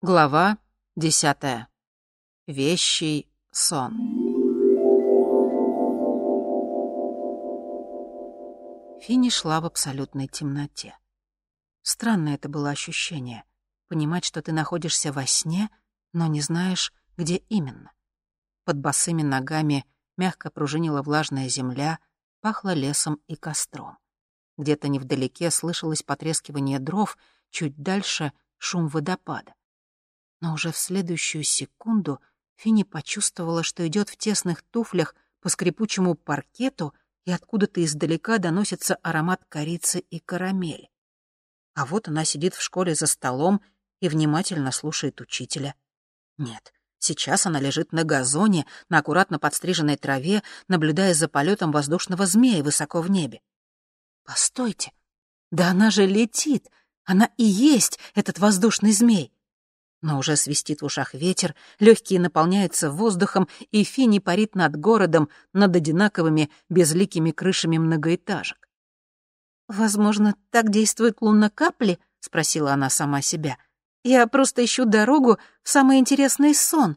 Глава десятая. Вещий сон. Финни шла в абсолютной темноте. Странное это было ощущение — понимать, что ты находишься во сне, но не знаешь, где именно. Под босыми ногами мягко пружинила влажная земля, пахло лесом и костром. Где-то невдалеке слышалось потрескивание дров, чуть дальше — шум водопада. Но уже в следующую секунду Финни почувствовала, что идет в тесных туфлях по скрипучему паркету, и откуда-то издалека доносится аромат корицы и карамели. А вот она сидит в школе за столом и внимательно слушает учителя. Нет, сейчас она лежит на газоне, на аккуратно подстриженной траве, наблюдая за полетом воздушного змея высоко в небе. Постойте, да она же летит, она и есть этот воздушный змей. Но уже свистит в ушах ветер, легкие наполняются воздухом, и Фини парит над городом, над одинаковыми безликими крышами многоэтажек. «Возможно, так действуют луннокапли?» — спросила она сама себя. «Я просто ищу дорогу в самый интересный сон».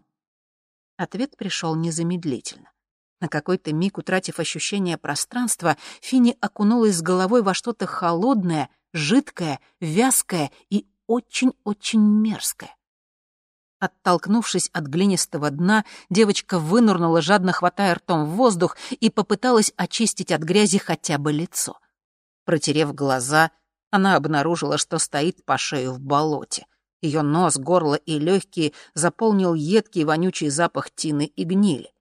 Ответ пришел незамедлительно. На какой-то миг, утратив ощущение пространства, Фини окунулась с головой во что-то холодное, жидкое, вязкое и очень-очень мерзкое. Оттолкнувшись от глинистого дна, девочка вынурнула, жадно хватая ртом в воздух, и попыталась очистить от грязи хотя бы лицо. Протерев глаза, она обнаружила, что стоит по шею в болоте. Ее нос, горло и легкие заполнил едкий вонючий запах тины и гнили.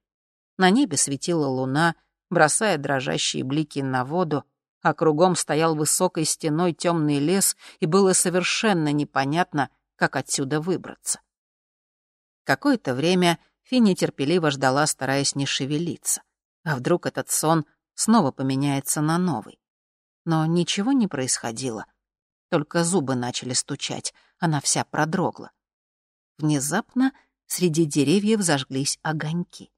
На небе светила луна, бросая дрожащие блики на воду, а кругом стоял высокой стеной темный лес, и было совершенно непонятно, как отсюда выбраться. Какое-то время Финни терпеливо ждала, стараясь не шевелиться. А вдруг этот сон снова поменяется на новый? Но ничего не происходило. Только зубы начали стучать, она вся продрогла. Внезапно среди деревьев зажглись огоньки.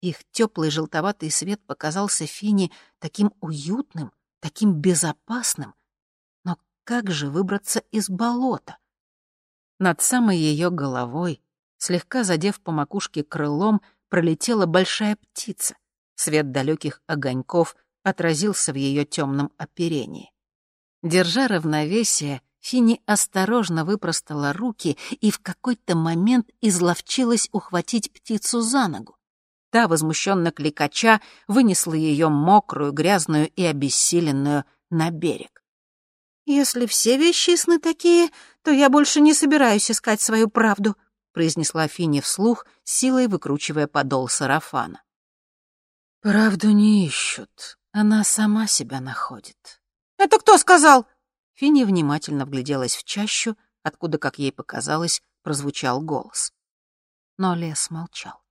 Их теплый желтоватый свет показался Фине таким уютным, таким безопасным. Но как же выбраться из болота? Над самой ее головой Слегка задев по макушке крылом, пролетела большая птица. Свет далеких огоньков отразился в ее темном оперении. Держа равновесие, Фини осторожно выпростала руки и в какой-то момент изловчилась ухватить птицу за ногу. Та, возмущенно кликача, вынесла ее мокрую, грязную и обессиленную на берег. «Если все вещи сны такие, то я больше не собираюсь искать свою правду», произнесла Финни вслух, силой выкручивая подол сарафана. «Правду не ищут, она сама себя находит». «Это кто сказал?» Финни внимательно вгляделась в чащу, откуда, как ей показалось, прозвучал голос. Но лес молчал.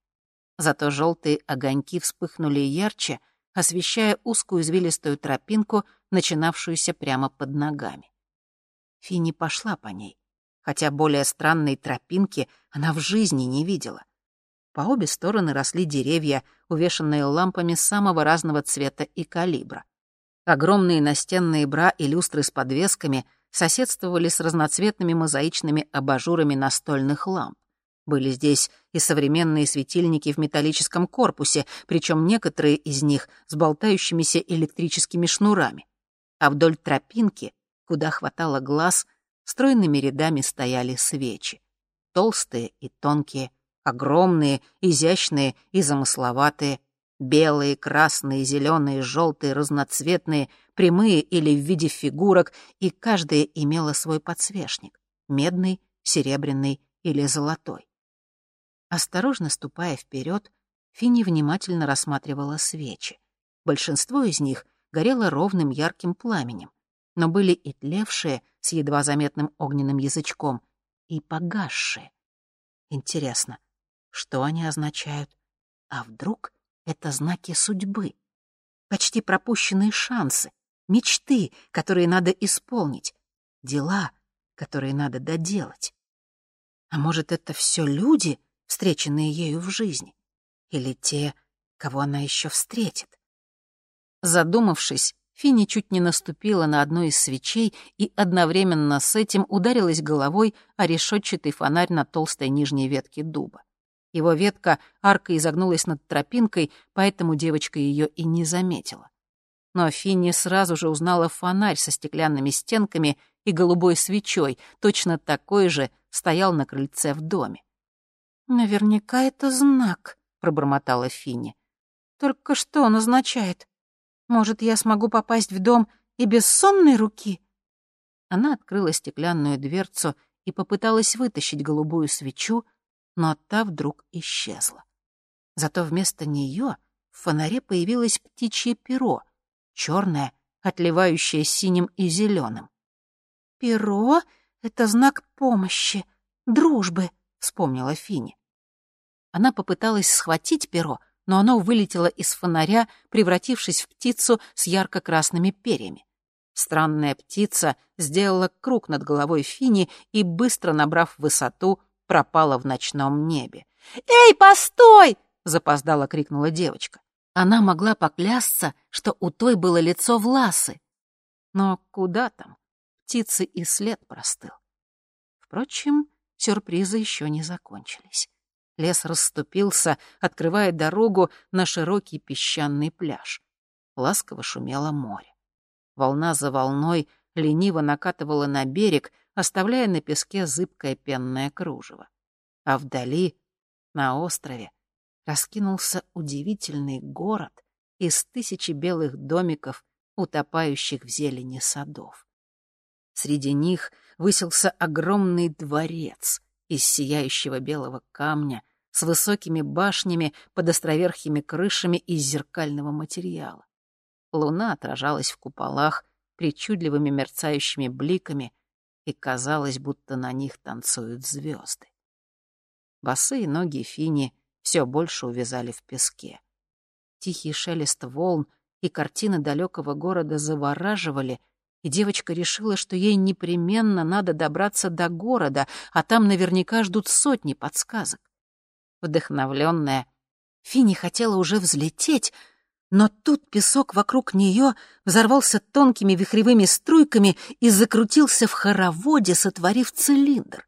Зато желтые огоньки вспыхнули ярче, освещая узкую извилистую тропинку, начинавшуюся прямо под ногами. Финни пошла по ней, хотя более странной тропинки она в жизни не видела. По обе стороны росли деревья, увешанные лампами самого разного цвета и калибра. Огромные настенные бра и люстры с подвесками соседствовали с разноцветными мозаичными абажурами настольных ламп. Были здесь и современные светильники в металлическом корпусе, причем некоторые из них с болтающимися электрическими шнурами. А вдоль тропинки, куда хватало глаз, стройными рядами стояли свечи. Толстые и тонкие, огромные, изящные и замысловатые, белые, красные, зеленые, желтые, разноцветные, прямые или в виде фигурок, и каждая имела свой подсвечник — медный, серебряный или золотой. Осторожно ступая вперед, Финни внимательно рассматривала свечи. Большинство из них горело ровным ярким пламенем, но были и тлевшие с едва заметным огненным язычком, и погасшие. Интересно, что они означают? А вдруг это знаки судьбы? Почти пропущенные шансы, мечты, которые надо исполнить, дела, которые надо доделать. А может, это все люди, встреченные ею в жизни? Или те, кого она еще встретит? Задумавшись, Финни чуть не наступила на одну из свечей и одновременно с этим ударилась головой о решетчатый фонарь на толстой нижней ветке дуба. Его ветка аркой изогнулась над тропинкой, поэтому девочка ее и не заметила. Но Финни сразу же узнала фонарь со стеклянными стенками и голубой свечой, точно такой же стоял на крыльце в доме. «Наверняка это знак», — пробормотала Финни. «Только что он означает? Может, я смогу попасть в дом и без сонной руки?» Она открыла стеклянную дверцу и попыталась вытащить голубую свечу, но та вдруг исчезла. Зато вместо нее в фонаре появилось птичье перо, черное, отливающее синим и зеленым. «Перо — это знак помощи, дружбы», — вспомнила Фини. Она попыталась схватить перо, но оно вылетело из фонаря, превратившись в птицу с ярко-красными перьями. Странная птица сделала круг над головой Фини и, быстро набрав высоту, пропала в ночном небе. «Эй, постой!» — запоздало крикнула девочка. Она могла поклясться, что у той было лицо Власы. Но куда там? Птицы и след простыл. Впрочем, сюрпризы еще не закончились. Лес расступился, открывая дорогу на широкий песчаный пляж. Ласково шумело море. Волна за волной лениво накатывала на берег, оставляя на песке зыбкое пенное кружево. А вдали, на острове, раскинулся удивительный город из тысячи белых домиков, утопающих в зелени садов. Среди них высился огромный дворец из сияющего белого камня с высокими башнями под островерхими крышами из зеркального материала. Луна отражалась в куполах причудливыми мерцающими бликами, и казалось, будто на них танцуют звезды. Босые ноги Фини все больше увязали в песке. Тихий шелест волн и картины далекого города завораживали, и девочка решила, что ей непременно надо добраться до города, а там наверняка ждут сотни подсказок. Вдохновленная, Фини хотела уже взлететь, но тут песок вокруг нее взорвался тонкими вихревыми струйками и закрутился в хороводе, сотворив цилиндр.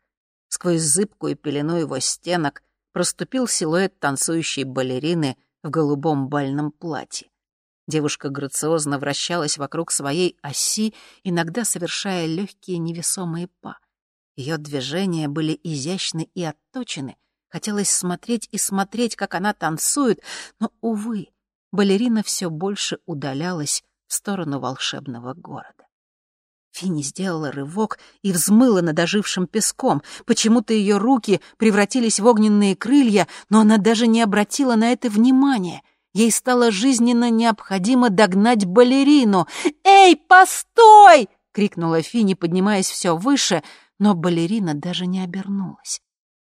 Сквозь зыбкую пелену его стенок проступил силуэт танцующей балерины в голубом бальном платье. Девушка грациозно вращалась вокруг своей оси, иногда совершая легкие невесомые па. Ее движения были изящны и отточены. Хотелось смотреть и смотреть, как она танцует, но, увы, балерина все больше удалялась в сторону волшебного города. Финни сделала рывок и взмыла над ожившим песком. Почему-то ее руки превратились в огненные крылья, но она даже не обратила на это внимания. Ей стало жизненно необходимо догнать балерину. «Эй, постой!» — крикнула Финни, поднимаясь все выше, но балерина даже не обернулась.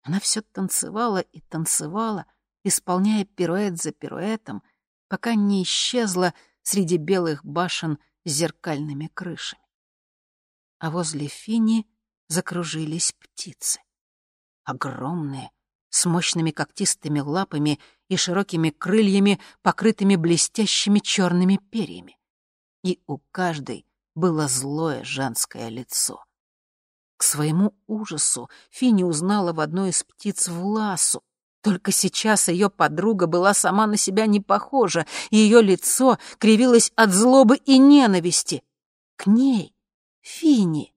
Она все танцевала и танцевала, исполняя пируэт за пируэтом, пока не исчезла среди белых башен с зеркальными крышами а возле Фини закружились птицы. Огромные, с мощными когтистыми лапами и широкими крыльями, покрытыми блестящими черными перьями. И у каждой было злое женское лицо. К своему ужасу Фини узнала в одной из птиц Власу. Только сейчас ее подруга была сама на себя не похожа, и ее лицо кривилось от злобы и ненависти. К ней Фини.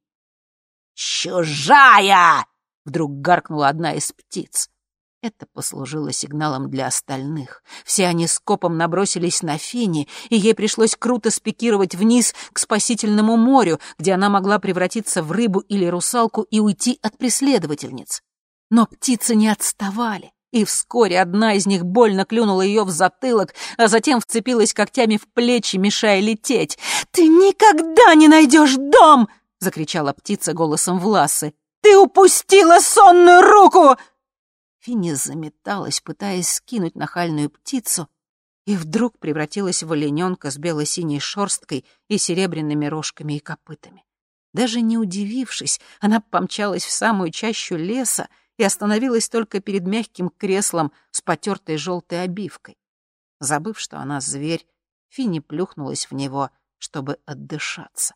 «Чужая!» — вдруг гаркнула одна из птиц. Это послужило сигналом для остальных. Все они скопом набросились на Фини, и ей пришлось круто спикировать вниз к спасительному морю, где она могла превратиться в рыбу или русалку и уйти от преследовательниц. Но птицы не отставали и вскоре одна из них больно клюнула ее в затылок, а затем вцепилась когтями в плечи, мешая лететь. «Ты никогда не найдешь дом!» — закричала птица голосом Власы. «Ты упустила сонную руку!» Финни заметалась, пытаясь скинуть нахальную птицу, и вдруг превратилась в олененка с бело-синей шерсткой и серебряными рожками и копытами. Даже не удивившись, она помчалась в самую чащу леса, и остановилась только перед мягким креслом с потертой желтой обивкой. Забыв, что она зверь, Финни плюхнулась в него чтобы отдышаться.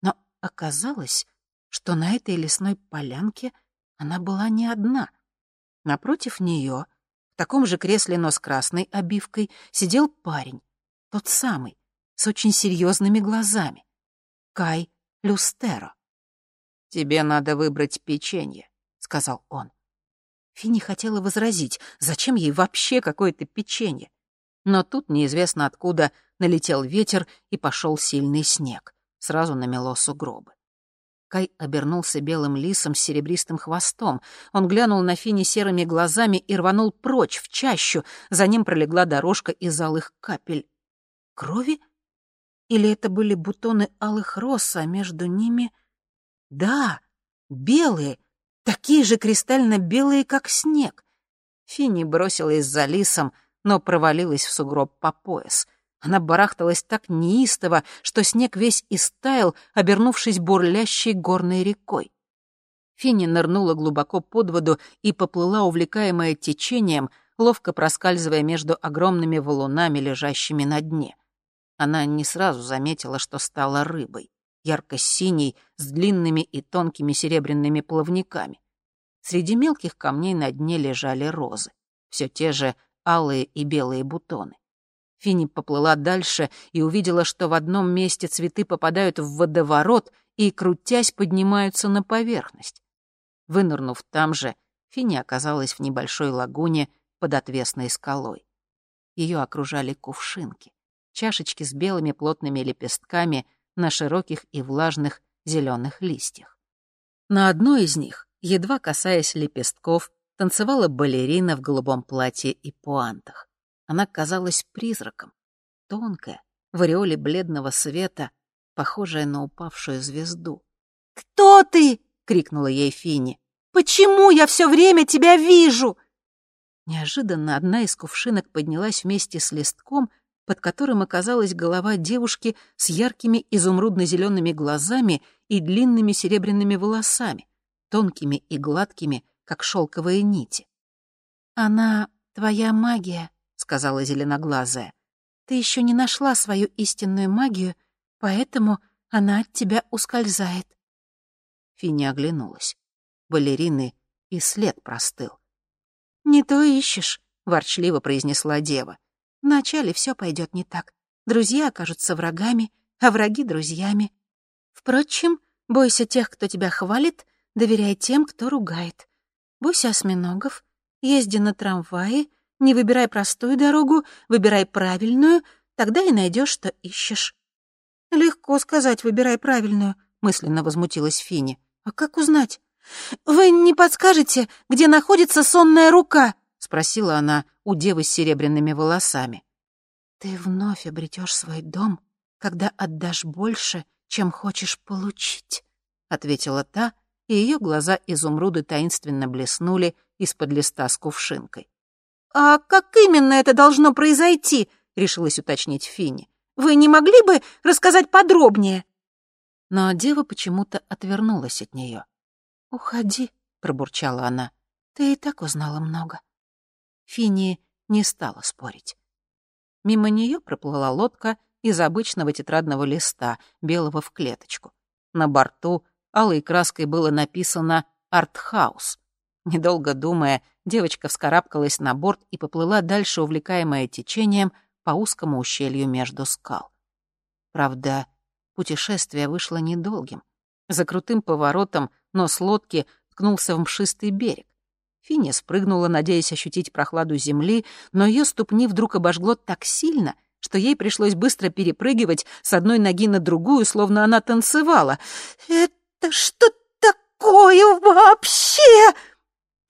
Но оказалось, что на этой лесной полянке она была не одна. Напротив нее, в таком же кресле, но с красной обивкой, сидел парень, тот самый, с очень серьезными глазами. Кай Люстеро. «Тебе надо выбрать печенье», — сказал он. Финни хотела возразить, зачем ей вообще какое-то печенье. Но тут неизвестно откуда налетел ветер и пошел сильный снег. Сразу намело сугробы. Кай обернулся белым лисом с серебристым хвостом. Он глянул на Фини серыми глазами и рванул прочь, в чащу. За ним пролегла дорожка из алых капель. Крови? Или это были бутоны алых роз, а между ними... Да, белые, такие же кристально белые, как снег. Финни бросилась за лисом, но провалилась в сугроб по пояс. Она барахталась так неистово, что снег весь истаял, обернувшись бурлящей горной рекой. Финни нырнула глубоко под воду и поплыла, увлекаемая течением, ловко проскальзывая между огромными валунами, лежащими на дне. Она не сразу заметила, что стала рыбой, ярко-синей, с длинными и тонкими серебряными плавниками. Среди мелких камней на дне лежали розы, все те же алые и белые бутоны. Финни поплыла дальше и увидела, что в одном месте цветы попадают в водоворот и, крутясь, поднимаются на поверхность. Вынырнув там же, Финни оказалась в небольшой лагуне под отвесной скалой. Ее окружали кувшинки, чашечки с белыми плотными лепестками на широких и влажных зеленых листьях. На одной из них, едва касаясь лепестков, танцевала балерина в голубом платье и пуантах. Она казалась призраком, тонкая, в ореоле бледного света, похожая на упавшую звезду. «Кто ты?» — крикнула ей Финни. «Почему я все время тебя вижу?» Неожиданно одна из кувшинок поднялась вместе с листком, под которым оказалась голова девушки с яркими изумрудно-зелеными глазами и длинными серебряными волосами, тонкими и гладкими, как шелковые нити. «Она твоя магия», сказала зеленоглазая. «Ты еще не нашла свою истинную магию, поэтому она от тебя ускользает». Финни оглянулась. Балерины и след простыл. «Не то ищешь», — ворчливо произнесла дева. «Вначале все пойдет не так. Друзья окажутся врагами, а враги — друзьями. Впрочем, бойся тех, кто тебя хвалит, доверяй тем, кто ругает. Бойся осьминогов, езди на трамвае — не выбирай простую дорогу, выбирай правильную, тогда и найдешь, что ищешь. Легко сказать, выбирай правильную, мысленно возмутилась Фини. А как узнать? Вы не подскажете, где находится сонная рука? спросила она у девы с серебряными волосами. Ты вновь обретешь свой дом, когда отдашь больше, чем хочешь получить, ответила та, и ее глаза изумруды таинственно блеснули из-под листа с кувшинкой. «А как именно это должно произойти?» — решилась уточнить Финни. «Вы не могли бы рассказать подробнее?» Но дева почему-то отвернулась от нее. «Уходи», — пробурчала она. «Ты и так узнала много». Финни не стала спорить. Мимо нее проплыла лодка из обычного тетрадного листа, белого в клеточку. На борту алой краской было написано «Артхаус». Недолго думая, девочка вскарабкалась на борт и поплыла дальше, увлекаемая течением по узкому ущелью между скал. Правда, путешествие вышло недолгим. За крутым поворотом нос лодки ткнулся в мшистый берег. Финни спрыгнула, надеясь ощутить прохладу земли, но ее ступни вдруг обожгло так сильно, что ей пришлось быстро перепрыгивать с одной ноги на другую, словно она танцевала. «Это что такое вообще?»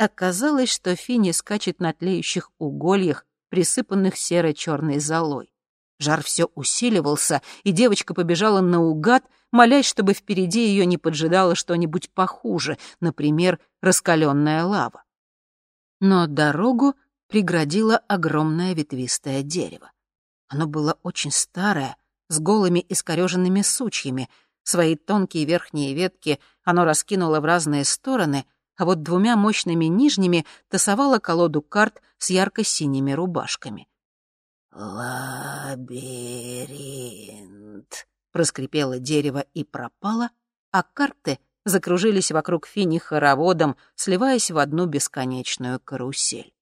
Оказалось, что Финни скачет на тлеющих угольях, присыпанных серо-черной золой. Жар все усиливался, и девочка побежала наугад, молясь, чтобы впереди ее не поджидало что-нибудь похуже, например, раскаленная лава. Но дорогу преградило огромное ветвистое дерево. Оно было очень старое, с голыми искореженными сучьями. Свои тонкие верхние ветки оно раскинуло в разные стороны — а вот двумя мощными нижними тасовала колоду карт с ярко-синими рубашками. «Лабиринт», талант», — проскрипело дерево и пропало, а карты закружились вокруг Фини хороводом, сливаясь в одну бесконечную карусель.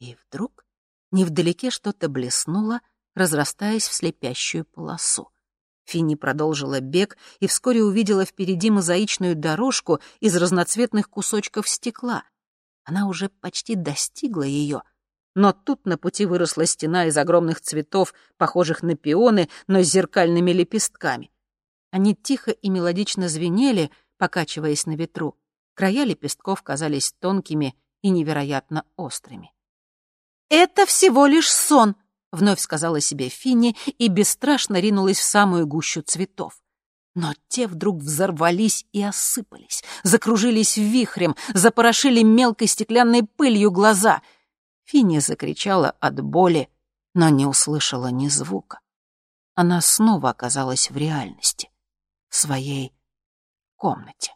И вдруг невдалеке что-то блеснуло, разрастаясь в слепящую полосу. Финни продолжила бег и вскоре увидела впереди мозаичную дорожку из разноцветных кусочков стекла. Она уже почти достигла ее, но тут на пути выросла стена из огромных цветов, похожих на пионы, но с зеркальными лепестками. Они тихо и мелодично звенели, покачиваясь на ветру. Края лепестков казались тонкими и невероятно острыми. «Это всего лишь сон», — вновь сказала себе Финни и бесстрашно ринулась в самую гущу цветов. Но те вдруг взорвались и осыпались, закружились вихрем, запорошили мелкой стеклянной пылью глаза. Финни закричала от боли, но не услышала ни звука. Она снова оказалась в реальности, в своей комнате.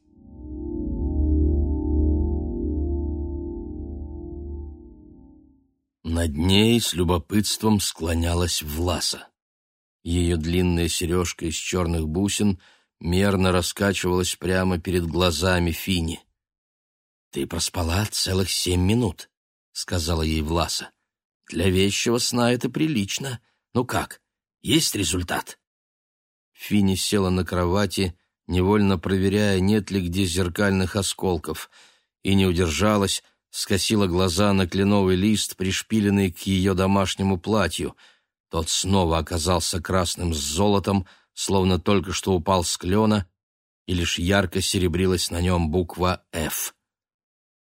Над ней с любопытством склонялась Власа. Ее длинная сережка из черных бусин мерно раскачивалась прямо перед глазами Фини. «Ты проспала целых семь минут», — сказала ей Власа. «Для вещего сна это прилично. Ну как, есть результат?» Фини села на кровати, невольно проверяя, нет ли где зеркальных осколков, и не удержалась, скосила глаза на кленовый лист, пришпиленный к ее домашнему платью. Тот снова оказался красным с золотом, словно только что упал с клена, и лишь ярко серебрилась на нем буква «Ф».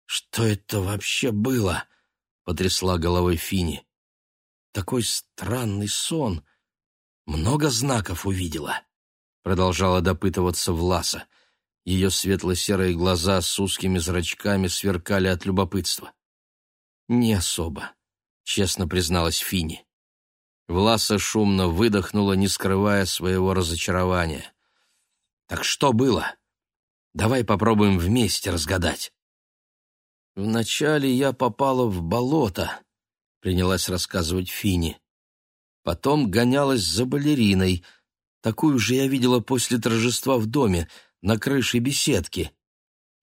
«Что это вообще было?» — потрясла головой Фини. «Такой странный сон. Много знаков увидела», — продолжала допытываться Власа. Ее светло-серые глаза с узкими зрачками сверкали от любопытства. «Не особо», — честно призналась Фини. Власа шумно выдохнула, не скрывая своего разочарования. «Так что было? Давай попробуем вместе разгадать». «Вначале я попала в болото», — принялась рассказывать Фини. «Потом гонялась за балериной. Такую же я видела после торжества в доме, на крыше беседки.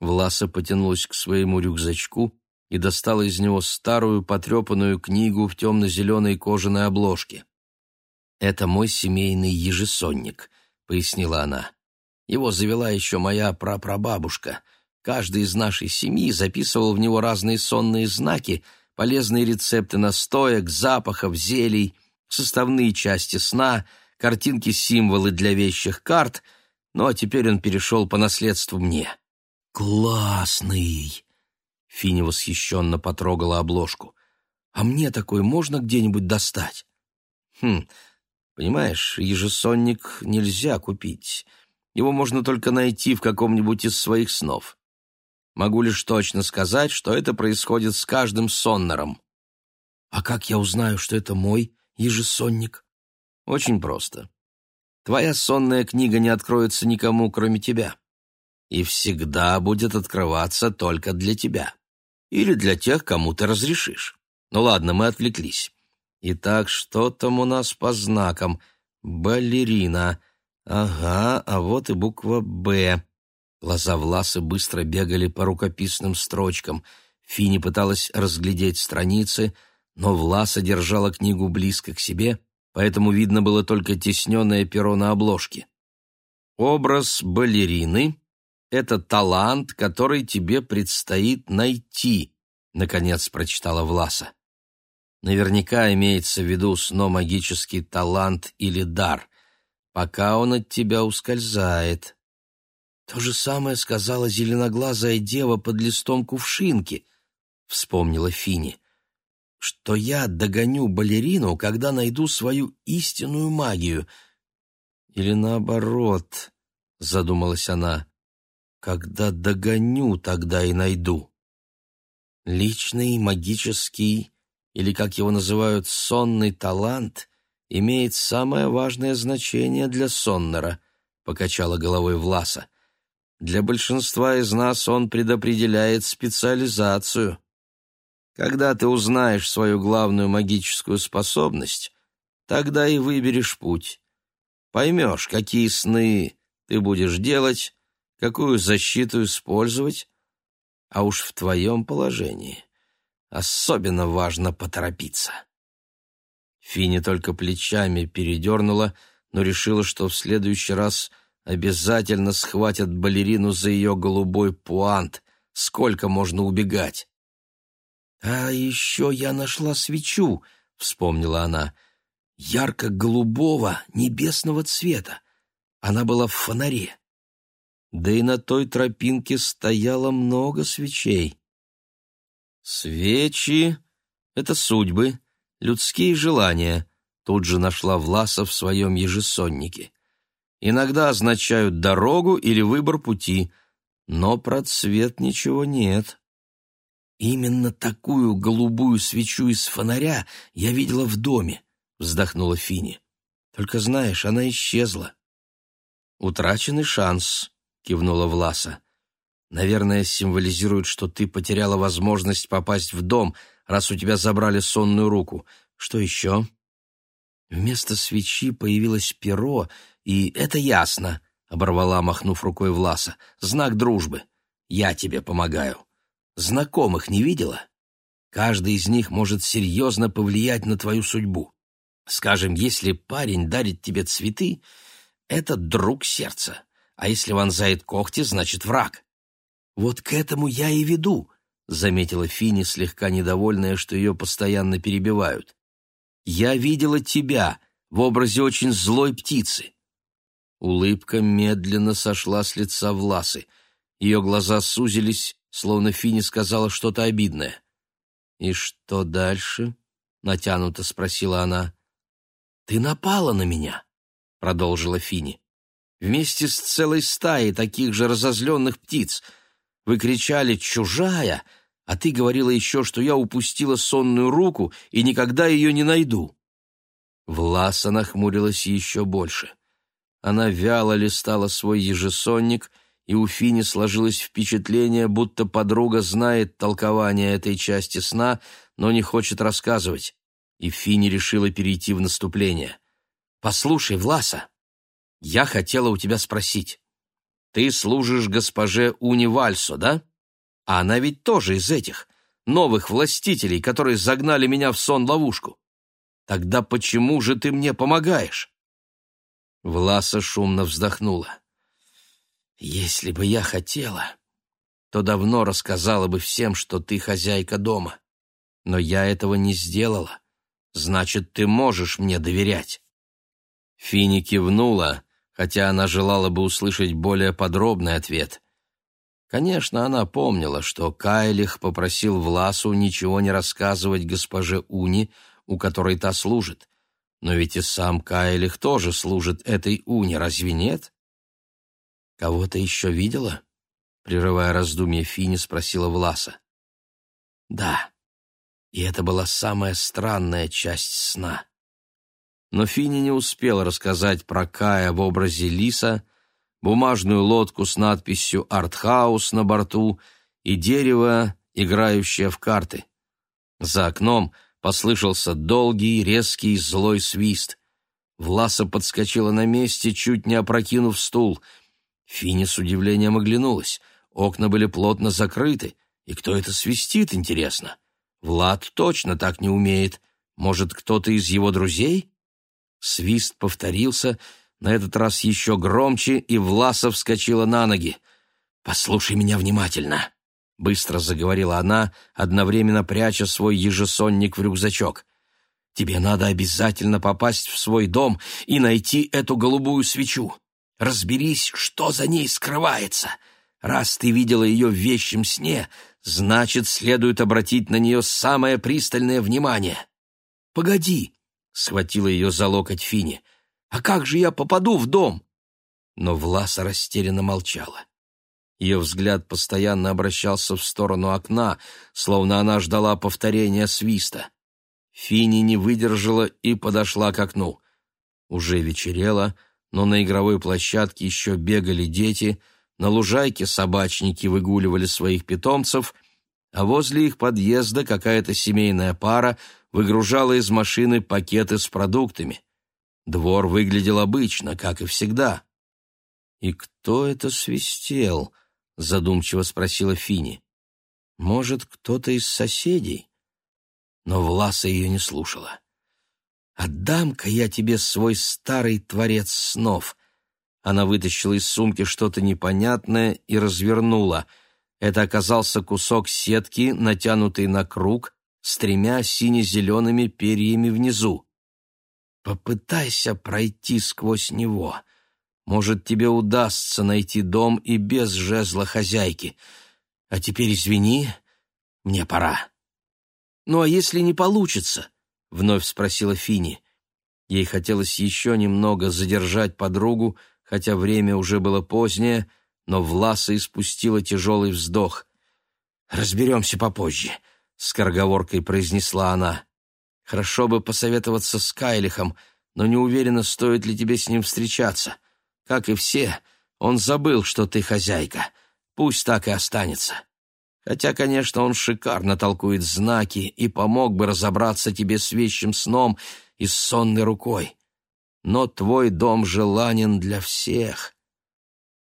Власа потянулась к своему рюкзачку и достала из него старую потрепанную книгу в темно-зеленой кожаной обложке. «Это мой семейный ежесонник», — пояснила она. «Его завела еще моя прапрабабушка. Каждый из нашей семьи записывал в него разные сонные знаки, полезные рецепты настоек, запахов, зелий, составные части сна, картинки-символы для вещих карт — ну а теперь он перешел по наследству мне. «Классный!» Фини восхищенно потрогала обложку. «А мне такой можно где-нибудь достать?» «Хм, понимаешь, ежесонник нельзя купить. Его можно только найти в каком-нибудь из своих снов. Могу лишь точно сказать, что это происходит с каждым соннером». «А как я узнаю, что это мой ежесонник?» «Очень просто твоя сонная книга не откроется никому, кроме тебя. И всегда будет открываться только для тебя. Или для тех, кому ты разрешишь. Ну ладно, мы отвлеклись. Итак, что там у нас по знакам? Балерина. Ага, а вот и буква «Б». Глаза Власы быстро бегали по рукописным строчкам. Фини пыталась разглядеть страницы, но Власа держала книгу близко к себе — поэтому видно было только тесненное перо на обложке. Образ балерины — это талант, который тебе предстоит найти, — наконец прочитала Власа. Наверняка имеется в виду сно-магический талант или дар, пока он от тебя ускользает. То же самое сказала зеленоглазая дева под листом кувшинки, — вспомнила Фини что я догоню балерину, когда найду свою истинную магию. Или наоборот, задумалась она, когда догоню, тогда и найду. Личный магический, или, как его называют, сонный талант, имеет самое важное значение для соннера, покачала головой Власа. Для большинства из нас он предопределяет специализацию. Когда ты узнаешь свою главную магическую способность, тогда и выберешь путь. Поймешь, какие сны ты будешь делать, какую защиту использовать, а уж в твоем положении особенно важно поторопиться. Фини только плечами передернула, но решила, что в следующий раз обязательно схватят балерину за ее голубой пуант. Сколько можно убегать? «А еще я нашла свечу», — вспомнила она, — «ярко-голубого небесного цвета. Она была в фонаре. Да и на той тропинке стояло много свечей. Свечи — это судьбы, людские желания, тут же нашла Власа в своем ежесоннике. Иногда означают дорогу или выбор пути, но про цвет ничего нет. «Именно такую голубую свечу из фонаря я видела в доме», — вздохнула Фини. «Только знаешь, она исчезла». «Утраченный шанс», — кивнула Власа. «Наверное, символизирует, что ты потеряла возможность попасть в дом, раз у тебя забрали сонную руку. Что еще?» Вместо свечи появилось перо, и это ясно, — оборвала, махнув рукой Власа. Знак дружбы. Я тебе помогаю. Знакомых не видела? Каждый из них может серьезно повлиять на твою судьбу. Скажем, если парень дарит тебе цветы, это друг сердца, а если вонзает когти, значит враг. Вот к этому я и веду, — заметила Фини, слегка недовольная, что ее постоянно перебивают. Я видела тебя в образе очень злой птицы. Улыбка медленно сошла с лица Власы. Ее глаза сузились, словно Фини сказала что-то обидное. «И что дальше?» — натянуто спросила она. «Ты напала на меня», — продолжила Фини. «Вместе с целой стаей таких же разозленных птиц. Вы кричали «чужая», а ты говорила еще, что я упустила сонную руку и никогда ее не найду». Власа нахмурилась еще больше. Она вяло листала свой ежесонник, и у Фини сложилось впечатление, будто подруга знает толкование этой части сна, но не хочет рассказывать. И Фини решила перейти в наступление. «Послушай, Власа, я хотела у тебя спросить. Ты служишь госпоже Уни Вальсо, да?» А она ведь тоже из этих, новых властителей, которые загнали меня в сон-ловушку. Тогда почему же ты мне помогаешь?» Власа шумно вздохнула. «Если бы я хотела, то давно рассказала бы всем, что ты хозяйка дома. Но я этого не сделала. Значит, ты можешь мне доверять». Фини кивнула, хотя она желала бы услышать более подробный ответ. Конечно, она помнила, что Кайлих попросил Власу ничего не рассказывать госпоже Уни, у которой та служит. Но ведь и сам Кайлих тоже служит этой Уни, разве нет? «Кого-то еще видела?» Прерывая раздумье Фини, спросила Власа. «Да, и это была самая странная часть сна». Но Фини не успела рассказать про Кая в образе лиса, бумажную лодку с надписью «Артхаус» на борту и дерево, играющее в карты. За окном послышался долгий, резкий, злой свист. Власа подскочила на месте, чуть не опрокинув стул. Фини с удивлением оглянулась. Окна были плотно закрыты. И кто это свистит, интересно? Влад точно так не умеет. Может, кто-то из его друзей? Свист повторился, на этот раз еще громче, и Власа вскочила на ноги. «Послушай меня внимательно», — быстро заговорила она, одновременно пряча свой ежесонник в рюкзачок. «Тебе надо обязательно попасть в свой дом и найти эту голубую свечу. Разберись, что за ней скрывается. Раз ты видела ее в вещем сне, значит, следует обратить на нее самое пристальное внимание». «Погоди», — схватила ее за локоть Фини, — а как же я попаду в дом?» Но Власа растерянно молчала. Ее взгляд постоянно обращался в сторону окна, словно она ждала повторения свиста. Фини не выдержала и подошла к окну. Уже вечерело, но на игровой площадке еще бегали дети, на лужайке собачники выгуливали своих питомцев, а возле их подъезда какая-то семейная пара выгружала из машины пакеты с продуктами. Двор выглядел обычно, как и всегда. «И кто это свистел?» — задумчиво спросила Фини. «Может, кто-то из соседей?» Но Власа ее не слушала. «Отдам-ка я тебе свой старый творец снов». Она вытащила из сумки что-то непонятное и развернула. Это оказался кусок сетки, натянутый на круг, с тремя сине-зелеными перьями внизу. Попытайся пройти сквозь него. Может, тебе удастся найти дом и без жезла хозяйки. А теперь извини, мне пора. Ну а если не получится? Вновь спросила Фини. Ей хотелось еще немного задержать подругу, хотя время уже было позднее, но Власа испустила тяжелый вздох. «Разберемся попозже», — скороговоркой произнесла она. Хорошо бы посоветоваться с Кайлихом, но не уверена, стоит ли тебе с ним встречаться. Как и все, он забыл, что ты хозяйка. Пусть так и останется. Хотя, конечно, он шикарно толкует знаки и помог бы разобраться тебе с вещим сном и с сонной рукой. Но твой дом желанен для всех.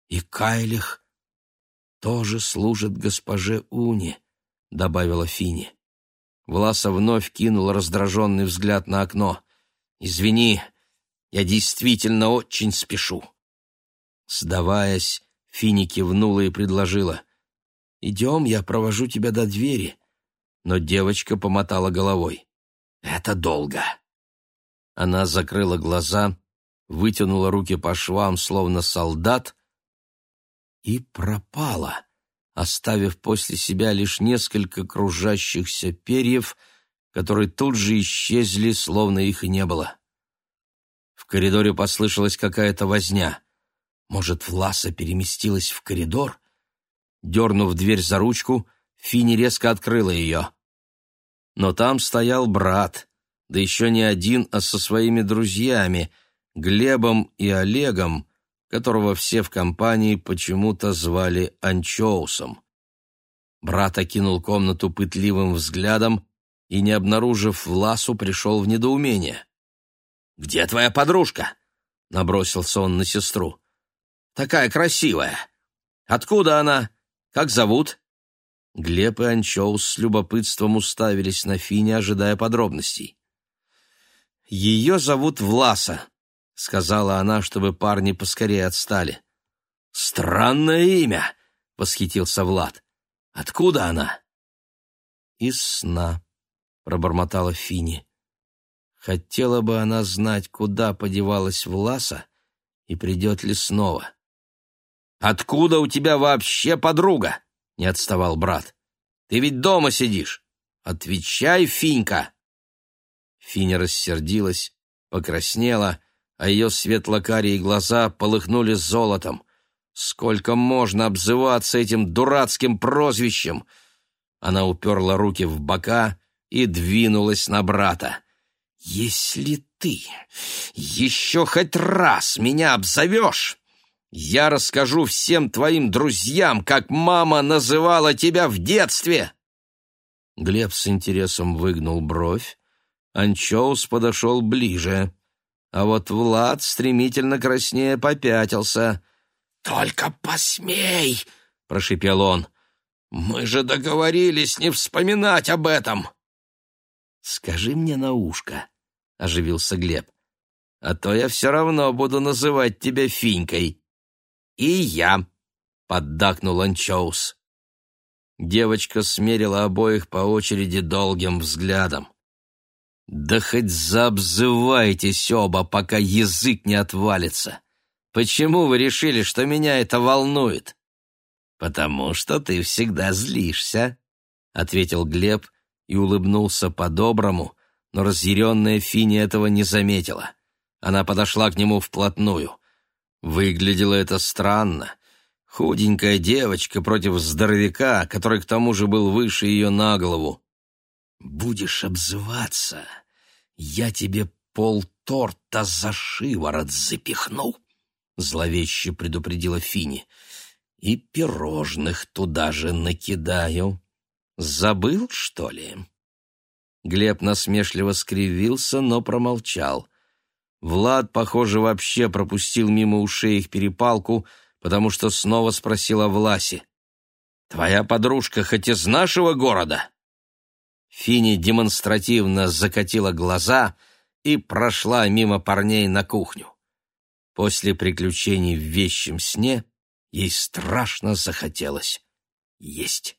И Кайлих тоже служит госпоже Уни, — добавила Фини. Власа вновь кинул раздраженный взгляд на окно. «Извини, я действительно очень спешу». Сдаваясь, Фини кивнула и предложила. «Идем, я провожу тебя до двери». Но девочка помотала головой. «Это долго». Она закрыла глаза, вытянула руки по швам, словно солдат, и пропала оставив после себя лишь несколько кружащихся перьев, которые тут же исчезли, словно их и не было. В коридоре послышалась какая-то возня. Может, Власа переместилась в коридор? Дернув дверь за ручку, Фини резко открыла ее. Но там стоял брат, да еще не один, а со своими друзьями, Глебом и Олегом, которого все в компании почему-то звали Анчоусом. Брат окинул комнату пытливым взглядом и, не обнаружив Власу, пришел в недоумение. «Где твоя подружка?» — набросился он на сестру. «Такая красивая. Откуда она? Как зовут?» Глеб и Анчоус с любопытством уставились на Фине, ожидая подробностей. «Ее зовут Власа», — сказала она, чтобы парни поскорее отстали. «Странное имя!» — восхитился Влад. «Откуда она?» «Из сна», — пробормотала Фини. Хотела бы она знать, куда подевалась Власа и придет ли снова. «Откуда у тебя вообще подруга?» — не отставал брат. «Ты ведь дома сидишь. Отвечай, Финька!» Финя рассердилась, покраснела а ее светлокарие глаза полыхнули золотом. Сколько можно обзываться этим дурацким прозвищем? Она уперла руки в бока и двинулась на брата. «Если ты еще хоть раз меня обзовешь, я расскажу всем твоим друзьям, как мама называла тебя в детстве!» Глеб с интересом выгнул бровь. Анчоус подошел ближе а вот Влад стремительно краснее попятился. «Только посмей!» — прошипел он. «Мы же договорились не вспоминать об этом!» «Скажи мне на ушко», — оживился Глеб. «А то я все равно буду называть тебя Финькой». «И я», — поддакнул Анчоус. Девочка смерила обоих по очереди долгим взглядом. Да хоть заобзывайтесь оба, пока язык не отвалится. Почему вы решили, что меня это волнует? Потому что ты всегда злишься, ответил Глеб и улыбнулся по-доброму, но разъяренная Фини этого не заметила. Она подошла к нему вплотную. Выглядело это странно. Худенькая девочка против здоровяка, который к тому же был выше ее на голову. Будешь обзываться, я тебе полторта за шиворот запихну, зловеще предупредила Фини. И пирожных туда же накидаю. Забыл, что ли? Глеб насмешливо скривился, но промолчал. Влад, похоже, вообще пропустил мимо ушей их перепалку, потому что снова спросил о Власе. «Твоя подружка хоть из нашего города?» Фини демонстративно закатила глаза и прошла мимо парней на кухню. После приключений в вещем сне ей страшно захотелось есть.